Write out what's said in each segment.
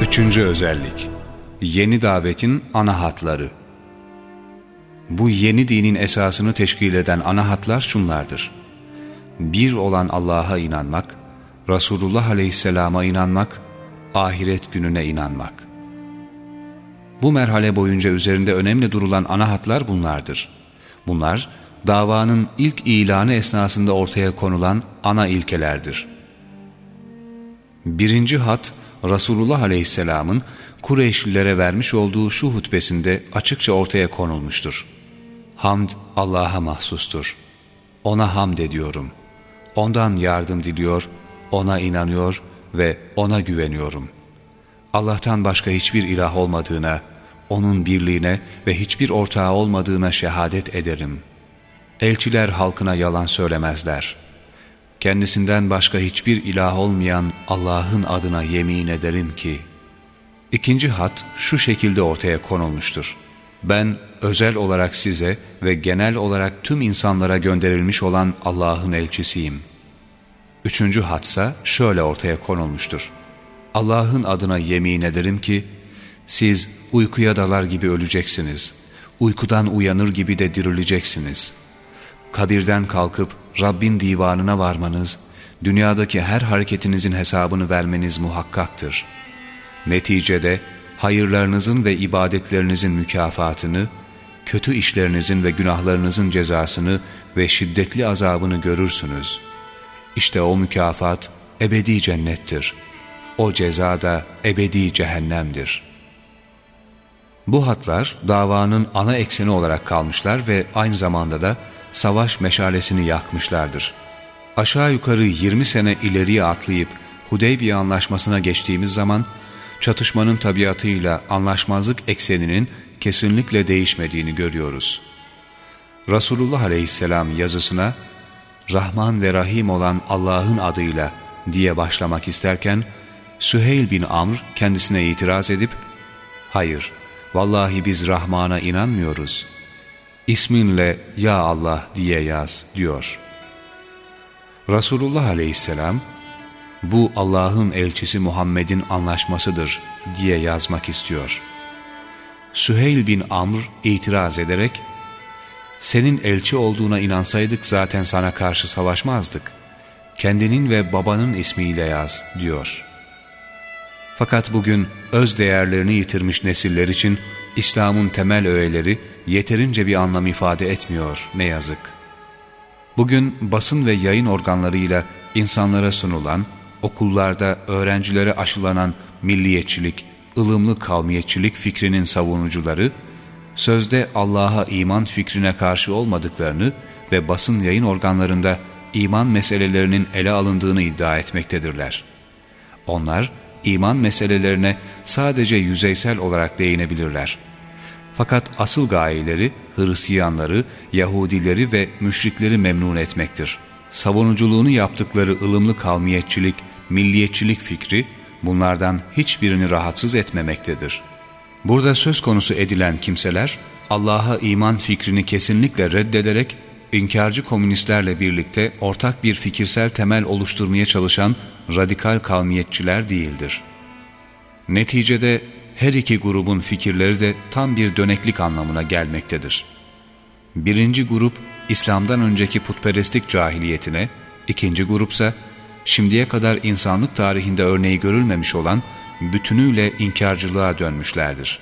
Üçüncü özellik Yeni davetin ana hatları Bu yeni dinin esasını teşkil eden ana hatlar şunlardır. Bir olan Allah'a inanmak, Resulullah Aleyhisselam'a inanmak, ahiret gününe inanmak. Bu merhale boyunca üzerinde önemli durulan ana hatlar bunlardır. Bunlar, davanın ilk ilanı esnasında ortaya konulan ana ilkelerdir. Birinci hat, Resulullah Aleyhisselam'ın Kureyşlilere vermiş olduğu şu hutbesinde açıkça ortaya konulmuştur. Hamd Allah'a mahsustur. Ona hamd ediyorum. Ondan yardım diliyor, ona inanıyor ve ona güveniyorum. Allah'tan başka hiçbir ilah olmadığına, onun birliğine ve hiçbir ortağı olmadığına şehadet ederim. Elçiler halkına yalan söylemezler. Kendisinden başka hiçbir ilah olmayan Allah'ın adına yemin ederim ki, İkinci hat şu şekilde ortaya konulmuştur. Ben özel olarak size ve genel olarak tüm insanlara gönderilmiş olan Allah'ın elçisiyim. Üçüncü hatsa şöyle ortaya konulmuştur. Allah'ın adına yemin ederim ki, siz uykuya dalar gibi öleceksiniz, uykudan uyanır gibi de dirileceksiniz. Kabirden kalkıp Rabbin divanına varmanız, dünyadaki her hareketinizin hesabını vermeniz muhakkaktır. Neticede hayırlarınızın ve ibadetlerinizin mükafatını, kötü işlerinizin ve günahlarınızın cezasını ve şiddetli azabını görürsünüz. İşte o mükafat ebedi cennettir. O ceza da ebedi cehennemdir.'' Bu hatlar davanın ana ekseni olarak kalmışlar ve aynı zamanda da savaş meşalesini yakmışlardır. Aşağı yukarı 20 sene ileriye atlayıp Hudeybiye anlaşmasına geçtiğimiz zaman çatışmanın tabiatıyla anlaşmazlık ekseninin kesinlikle değişmediğini görüyoruz. Resulullah Aleyhisselam yazısına Rahman ve Rahim olan Allah'ın adıyla diye başlamak isterken Süheyl bin Amr kendisine itiraz edip hayır Vallahi biz Rahman'a inanmıyoruz. İsminle Ya Allah diye yaz diyor. Resulullah aleyhisselam bu Allah'ın elçisi Muhammed'in anlaşmasıdır diye yazmak istiyor. Süheyl bin Amr itiraz ederek senin elçi olduğuna inansaydık zaten sana karşı savaşmazdık. Kendinin ve babanın ismiyle yaz diyor.'' Fakat bugün öz değerlerini yitirmiş nesiller için İslam'ın temel öğeleri yeterince bir anlam ifade etmiyor ne yazık. Bugün basın ve yayın organlarıyla insanlara sunulan, okullarda öğrencilere aşılanan milliyetçilik, ılımlı kavmiyetçilik fikrinin savunucuları, sözde Allah'a iman fikrine karşı olmadıklarını ve basın yayın organlarında iman meselelerinin ele alındığını iddia etmektedirler. Onlar, iman meselelerine sadece yüzeysel olarak değinebilirler. Fakat asıl gayeleri Hristiyanları, Yahudileri ve müşrikleri memnun etmektir. Savunuculuğunu yaptıkları ılımlı kavmiyetçilik, milliyetçilik fikri bunlardan hiçbirini rahatsız etmemektedir. Burada söz konusu edilen kimseler Allah'a iman fikrini kesinlikle reddederek inkarcı komünistlerle birlikte ortak bir fikirsel temel oluşturmaya çalışan radikal kavmiyetçiler değildir. Neticede her iki grubun fikirleri de tam bir döneklik anlamına gelmektedir. Birinci grup İslam'dan önceki putperestlik cahiliyetine, ikinci grupsa şimdiye kadar insanlık tarihinde örneği görülmemiş olan bütünüyle inkarcılığa dönmüşlerdir.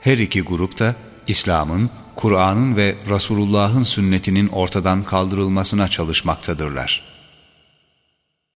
Her iki grup da İslam'ın, Kur'an'ın ve Resulullah'ın sünnetinin ortadan kaldırılmasına çalışmaktadırlar.''